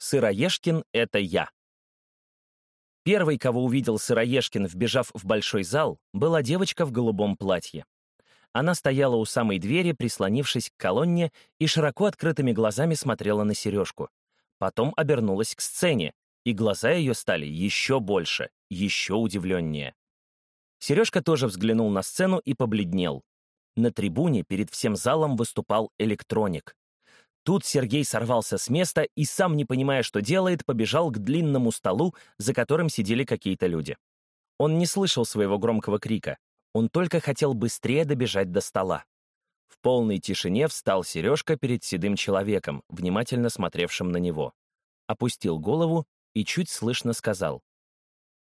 Сыроежкин — это я. Первый, кого увидел Сыроежкин, вбежав в большой зал, была девочка в голубом платье. Она стояла у самой двери, прислонившись к колонне, и широко открытыми глазами смотрела на сережку. Потом обернулась к сцене, и глаза ее стали еще больше, еще удивленнее. Сережка тоже взглянул на сцену и побледнел. На трибуне перед всем залом выступал электроник. Тут Сергей сорвался с места и, сам не понимая, что делает, побежал к длинному столу, за которым сидели какие-то люди. Он не слышал своего громкого крика. Он только хотел быстрее добежать до стола. В полной тишине встал Сережка перед седым человеком, внимательно смотревшим на него. Опустил голову и чуть слышно сказал.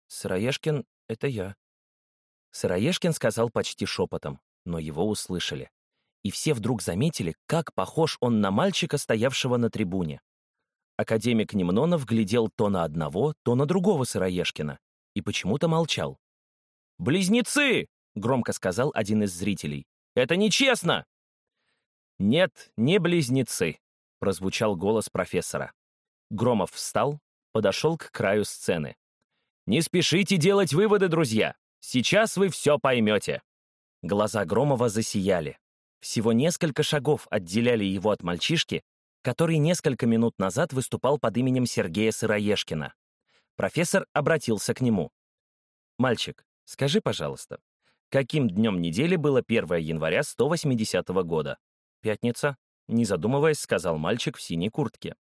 «Сыроежкин — это я». Сыроежкин сказал почти шепотом, но его услышали и все вдруг заметили, как похож он на мальчика, стоявшего на трибуне. Академик Немнонов глядел то на одного, то на другого Сыроежкина и почему-то молчал. «Близнецы!» — громко сказал один из зрителей. «Это нечестно!» «Нет, не близнецы», — прозвучал голос профессора. Громов встал, подошел к краю сцены. «Не спешите делать выводы, друзья! Сейчас вы все поймете!» Глаза Громова засияли. Всего несколько шагов отделяли его от мальчишки, который несколько минут назад выступал под именем Сергея Сыроежкина. Профессор обратился к нему. «Мальчик, скажи, пожалуйста, каким днем недели было 1 января 180 года?» «Пятница», — не задумываясь, сказал мальчик в синей куртке.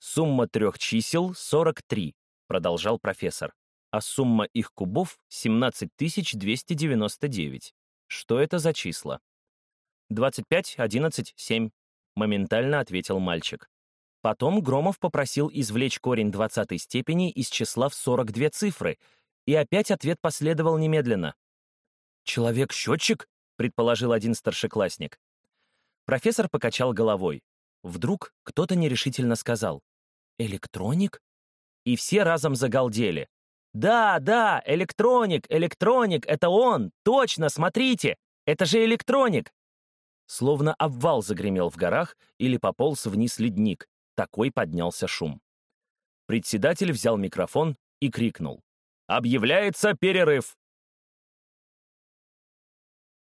«Сумма трех чисел — 43», — продолжал профессор, «а сумма их кубов — 17299. Что это за числа?» «Двадцать пять, одиннадцать, семь», — моментально ответил мальчик. Потом Громов попросил извлечь корень двадцатой степени из числа в 42 цифры, и опять ответ последовал немедленно. «Человек-счетчик?» — предположил один старшеклассник. Профессор покачал головой. Вдруг кто-то нерешительно сказал «Электроник?» И все разом загалдели. «Да, да, электроник, электроник, это он! Точно, смотрите! Это же электроник! Словно обвал загремел в горах или пополз вниз ледник. Такой поднялся шум. Председатель взял микрофон и крикнул. «Объявляется перерыв!